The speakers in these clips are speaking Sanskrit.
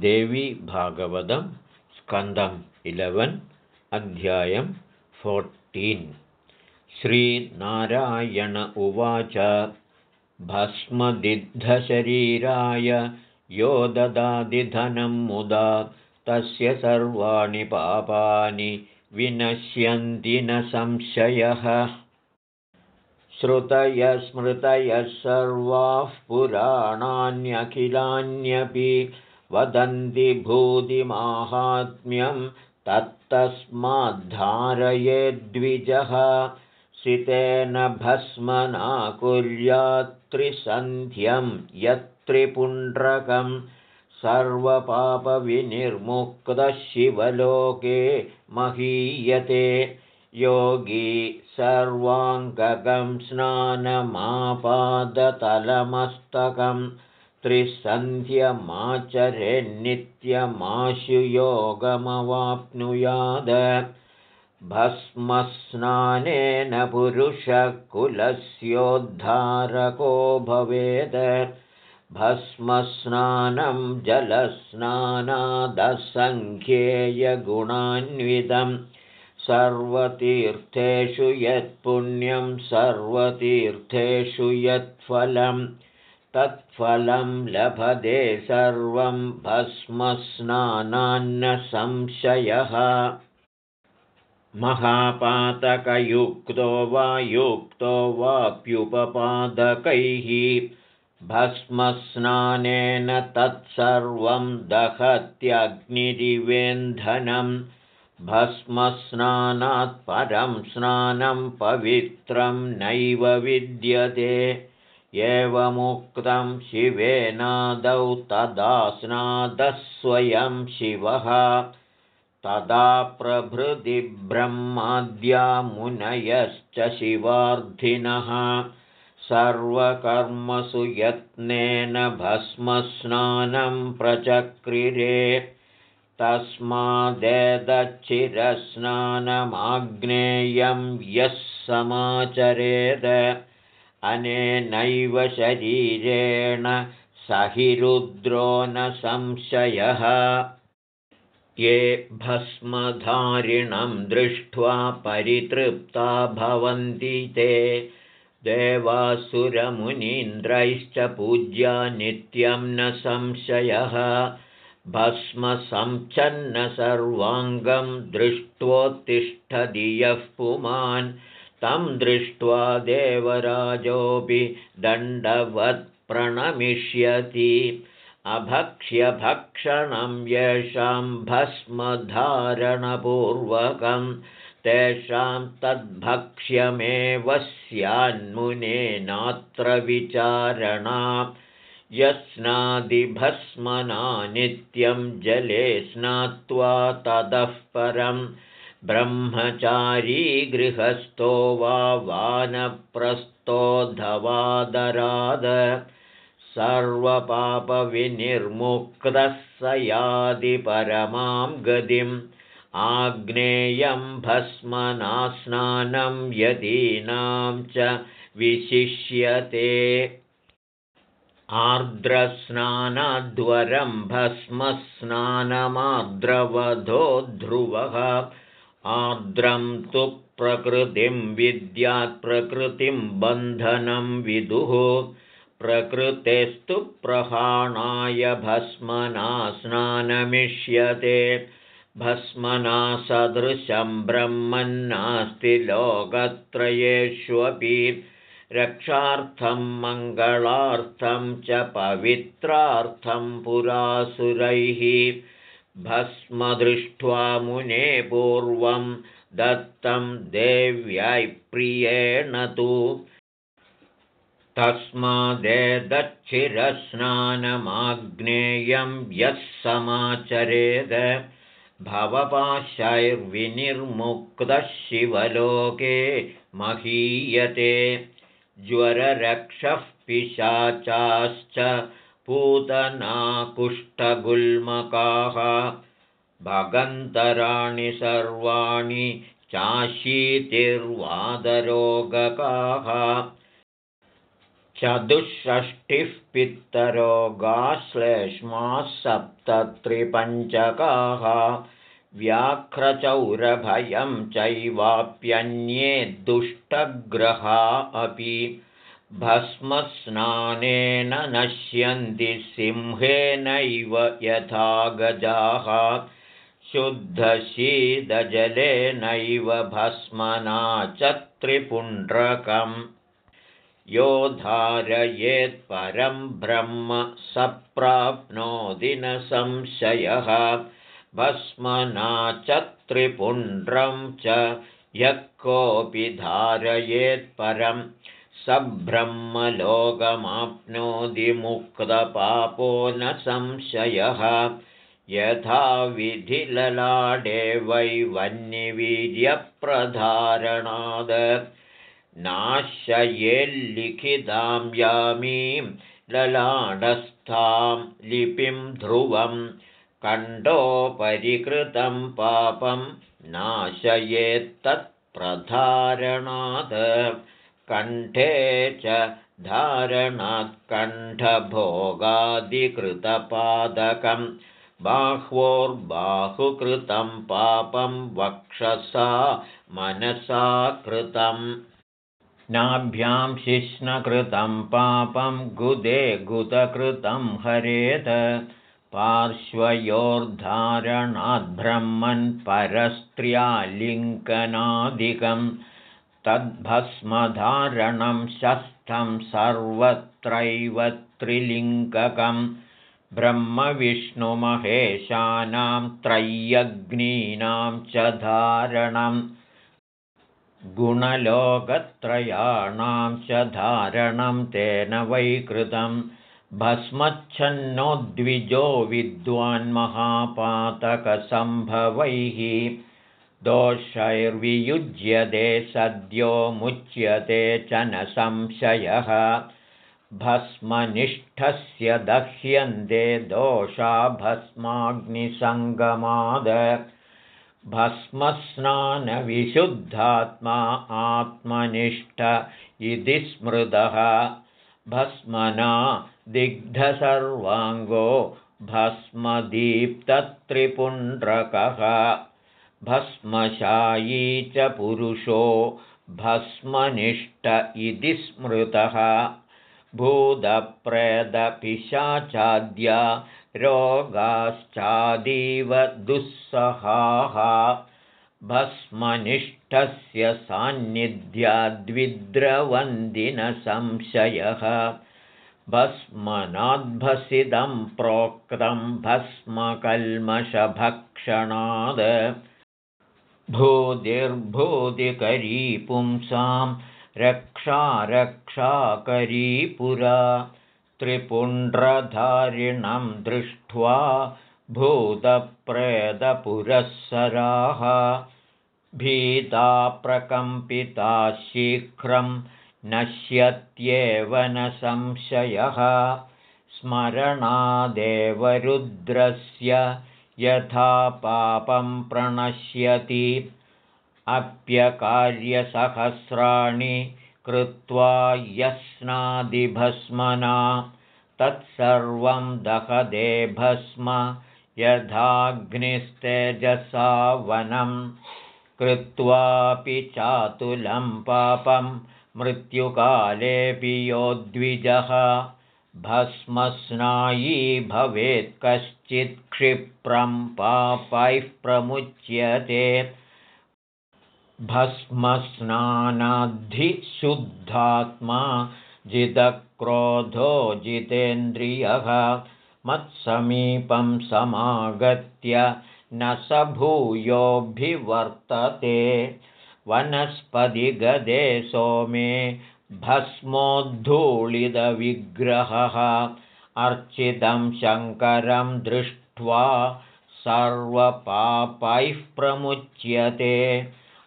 देवी भागवतं स्कन्दम् इलेवन् अध्यायं फोर्टीन्। श्रीनारायण उवाच भस्मदिद्धशरीराय यो ददादिधनं मुदा तस्य सर्वाणि पापानि विनश्यन्ति न संशयः। श्रुतयः स्मृतयः सर्वाः पुराणान्यखिलान्यपि वदन्ति भूतिमाहात्म्यं तत्तस्माद्धारयेद्विजः सितेन भस्मना कुर्यात्त्रिसन्ध्यं यत्त्रिपुण्ड्रकं शिवलोके महीयते। योगी सर्वाङ्गकं स्नानमापादतलमस्तकम् त्रिसन्ध्यमाचरेन्नित्यमाशु योगमवाप्नुयाद भस्मस्नानेन पुरुषकुलस्योद्धारको भवेद। भस्मस्नानं जलस्नानादसङ्ख्येयगुणान्वितं। सर्वतीर्थेषु यत्पुण्यं सर्वतीर्थेषु यत्फलम् तत्फलं लभते सर्वं भस्मस्नानान्न संशयः महापातकयुक्तो वा युक्तो वाप्युपपादकैः भस्मस्नानेन तत्सर्वं दहत्यग्निरिवेन्धनं भस्मस्नानात् परं स्नानं पवित्रं नैव विद्यते एवमुक्तं शिवेनादौ तदा स्नादः स्वयं शिवः। तदा प्रभृति ब्रह्माद्या मुनयश्च शिवार्थिनः सर्वकर्मसु यत्नेन भस्मस्नानं प्रचक्रिरे। तस्मादेदच्चिरस्नानमाग्नेयं यः समाचरेद अनेनैव शरीरेण सहिरुद्रो न संशयः। ये भस्मधारिणं दृष्ट्वा परितृप्ता भवन्ति ते। देवासुरमुनीन्द्रैश्च पूज्या नित्यं न संशयः। भस्मसंच्छन्न सर्वाङ्गं दृष्ट्वोत्तिष्ठधियः पुमान् तं दृष्ट्वा देवराजोऽपि दण्डवत्प्रणमिष्यति। अभक्ष्यभक्षणं येषां भस्मधारणपूर्वकं तेषां तद्भक्ष्यमेव स्यान्मुनेनात्र विचारणा। यस्नादिभस्मना नित्यं जले स्नात्वा ततः परम् ब्रह्मचारी गृहस्थो वा वानप्रस्थोऽधवादराद सर्वपापविनिर्मुक्तः स यादि परमां गतिम् आग्नेयं भस्मना स्नानं यदीनां च विशिष्यते। आर्द्रस्नानाद्वरं भस्मस्नानमार्द्रवधो ध्रुवः आर्द्रं तु प्रकृतिं विद्यात्प्रकृतिं बन्धनं विदुः। प्रकृतेस्तु प्रहाणाय भस्मना स्नानमिष्यते। भस्मना सदृशं ब्रह्मन्नास्ति लोकत्रयेष्वपि। रक्षार्थं मङ्गलार्थं च पवित्रार्थं पुरासुरैः भस्मदृष्ट्वा मुने पूर्वं दत्तं देव्यै प्रियेण तु। तस्मादेदच्छिरस्नानमाग्नेयं यः समाचरेद। भवपाशैर्विनिर्मुक्तः शिवलोके महीयते। ज्वररक्षः पिशाचाश्च पूतनाकुष्ठगुल्मकाः भगन्तराणि सर्वाणि चाशीतिर्वादरोगकाः। चतुष्षष्टिः पित्तरोगाश्लेष्माः सप्त हस्तत्रिपञ्चकाः व्याघ्रचौरभयं चैवाप्यन्ये दुष्टग्रहा अपि भस्मस्नानेन नश्यन्ति सिंहेनैव यथा गजाः शुद्धशीदजलेनैव त्रिपुण्ड्रकम् यो धारयेत्परं ब्रह्म स प्राप्नोति न संशयः। भस्मना च त्रिपुण्ड्रं च यः कोऽपि धारयेत्परं स ब्रह्मलोकमाप्नोति मुक्तपापो न संशयः। यथा विधिललाडे वै वह्निवीर्यप्रधारणाद् नाशयेल्लिखितां यामीं ललाडस्थां लिपिं ध्रुवं कण्डोपरिकृतं पापं नाशयेत्तत्प्रधारणात् कण्ठे च धारणात् कण्ठभोगादिकृतपादकम् बाह्वोर्बाहुकृतं पापं वक्षसा मनसा कृतं नाभ्यां शिष्णकृतं पापं गुदे गुदकृतं हरेत। पार्श्वयोर्धारणाद्ब्रह्मन् परस्त्र्यालिङ्कनादिकं तद्भस्मधारणं शस्थं सर्वत्रैव त्रिलिङ्गकम् ब्रह्मविष्णुमहेशानां त्रय्यग्नीनां च धारणं गुणलोकत्रयाणां च धारणं तेन वैकृतं भस्मच्छन्नोद्विजो विद्वान्महापातकसम्भवैः दोषैर्वियुज्यते सद्यो मुच्यते च न संशयः। भस्मनिष्ठस्य दह्यन्ते दोषा भस्माग्निसङ्गमाद। भस्मस्नानविशुद्धात्मा आत्मनिष्ठ इति स्मृतः। भस्मना दिग्धसर्वाङ्गो भस्मदीप्तत्रिपुण्ड्रकः भस्मशायी च पुरुषो भस्मनिष्ठ इति स्मृतः। भूतप्रेदपिशाचाद्या रोगाश्चादीव दुःसहाः। भस्मनिष्ठस्य सान्निध्याद्विद्रवन्दिनसंशयः भस्मनाद्भसितं प्रोक्तं भस्मकल्मषभक्षणाद् भूतिर्भूतिकरी पुंसां रक्षा रक्षाकरी पुरा त्रिपुण्ड्रधारिणं दृष्ट्वा भूतप्रेतपुरःसराः भीता प्रकम्पिता शीघ्रं नश्यत्येव न संशयः स्मरणादेवरुद्रस्य यथा पापं प्रणश्यति अप्यकार्यसहस्राणि कृत्वा यस्नादिभस्मना तत्सर्वं दहदे भस्म यथाग्निस्तेजसा वनं कृत्वापि चातुलं पापं मृत्युकालेऽपि यो द्विजः भस्मस्नायी भवेत् कश्चित् क्षिप्रं पापैः प्रमुच्यते। भस्मस्नानाद्धिशुद्धात्मा जितक्रोधो जितेन्द्रियः मत्समीपं समागत्य न स भूयोऽभिवर्तते। वनस्पतिगदे सोमे भस्मोद्धूलितविग्रहः अर्चितं शङ्करं दृष्ट्वा सर्वपापैः प्रमुच्यते।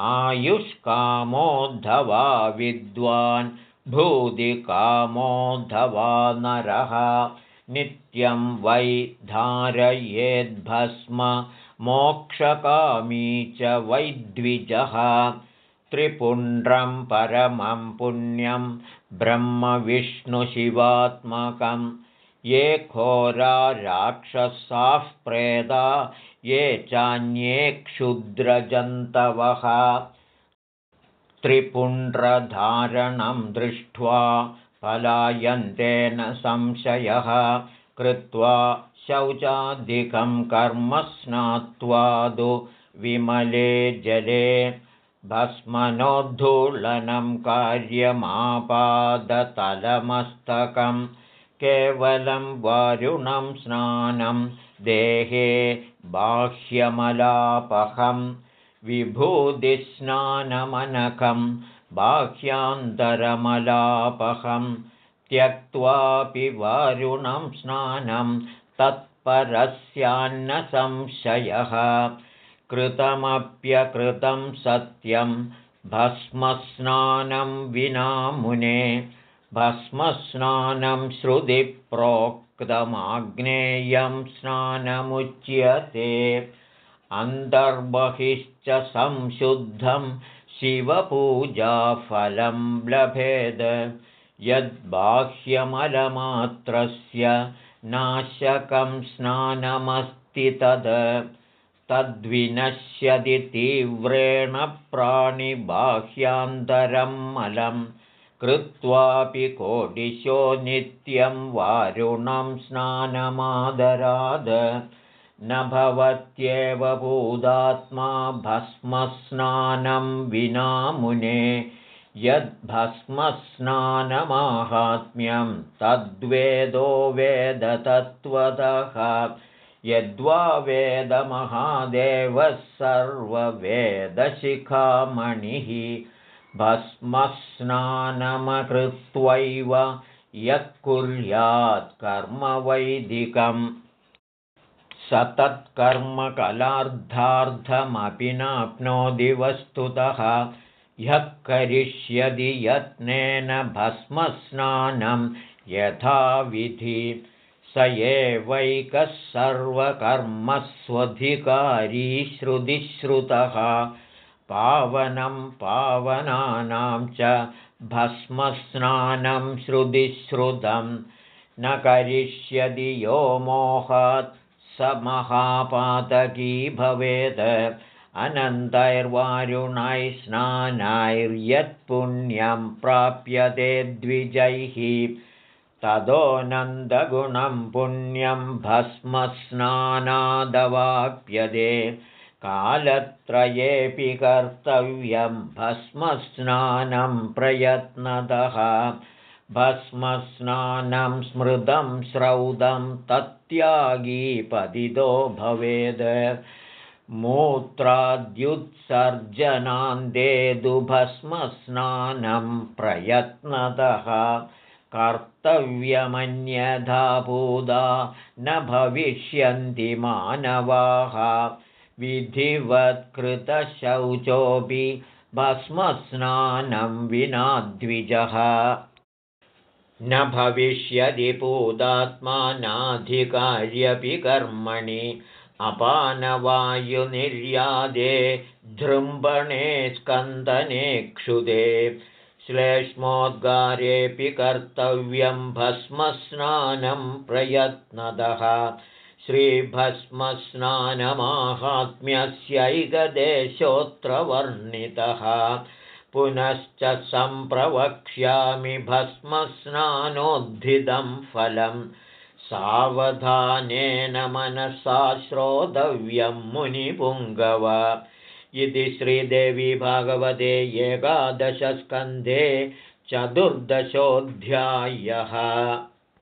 आयुष्कामोद्धवा विद्वान् भूदिकामोद्धवा नरः। नित्यं वै धारयेद्भस्म मोक्षकामी च वैद्विजः त्रिपुण्ड्रं परमं पुण्यं ब्रह्मविष्णुशिवात्मकं ये खोरा राक्षसाः प्रेदा ये चान्ये क्षुद्रजन्तवः। त्रिपुण्ड्रधारणं दृष्ट्वा पलायन्तेन संशयः कृत्वा शौचादिकं कर्म स्नात्वादु विमले जले भस्मनोद्धूलनं कार्यमापादतलमस्तकं केवलं वारुणं स्नानं देहे बाह्यमलापहं विभूतिस्नानमनकं बाह्यान्तरमलापहं त्यक्त्वापि वारुणं स्नानं तत्परस्यान्नसंशयः कृतमप्यकृतं सत्यं भस्मस्नानं विना मुने भस्मस्नानं श्रुतिप्रोक्तमाग्नेयं स्नानमुच्यते अन्तर्बहिश्च संशुद्धं शिवपूजाफलं लभेद यद्बाह्यमलमात्रस्य नाशकं स्नानमस्ति तद् तद्विनश्यति तीव्रेण प्राणिबाह्यान्तरं मलं कृत्वापि कोटिशो नित्यं वारुणं स्नानमादराद। न भवत्येव भूदात्मा भस्मस्नानं विना मुने। यद्भस्मस्नानमाहात्म्यं तद्वेदो वेदतत्त्वतः यद्वा वेदमहादेवः सर्ववेदशिखामणिः भस्मस्नानमकृत्वैव यः कुर्यात् कर्मवैदिकम् स तत्कर्मकलार्धार्थमपि नाप्नोति वस्तुतः ह्यः करिष्यति यत्नेन भस्मस्नानं यथाविधि स एवैकः सर्वकर्मस्वधिकारी श्रुतिश्रुतः। पावनं पावनानां च भस्मस्नानं श्रुतिश्रुतं। न करिष्यति यो मोहात् स महापातकी भवेत् अनन्तैर्वारुणैः स्नानैर्यत्पुण्यं प्राप्यते द्विजैः तदोनन्दगुणं पुण्यं भस्मस्नानादवाप्यते। कालत्रयेऽपि कर्तव्यं भस्मस्नानं प्रयत्नतः। भस्मस्नानं स्मृतं श्रौदं तत्यागीपतितो भवेद्। मूत्राद्युत्सर्जनान्देदुभस्मस्नानं प्रयत्नतः कर्तव्यमन्यथा पूदा न भविष्यन्ति मानवाः। विधिवत्कृतशौचोऽपि भस्मस्नानं विना द्विजः। न भविष्यति पूदात्मानाधिकार्यपि कर्मणि। अपानवायुनिर्यादे धृम्बणे स्कन्दने क्षुदे श्लेष्मोद्गारेऽपि कर्तव्यं भस्मस्नानं प्रयत्नतः श्रीभस्मस्नानमाहात्म्यस्यैकदेशोऽत्र वर्णितः पुनश्च सम्प्रवक्ष्यामि भस्मस्नानोद्धितं फलं सावधानेन मनसा श्रोतव्यं मुनिपुङ्गव इति श्रीदेवी भागवते एकादशस्कन्धे चतुर्दशोऽध्यायः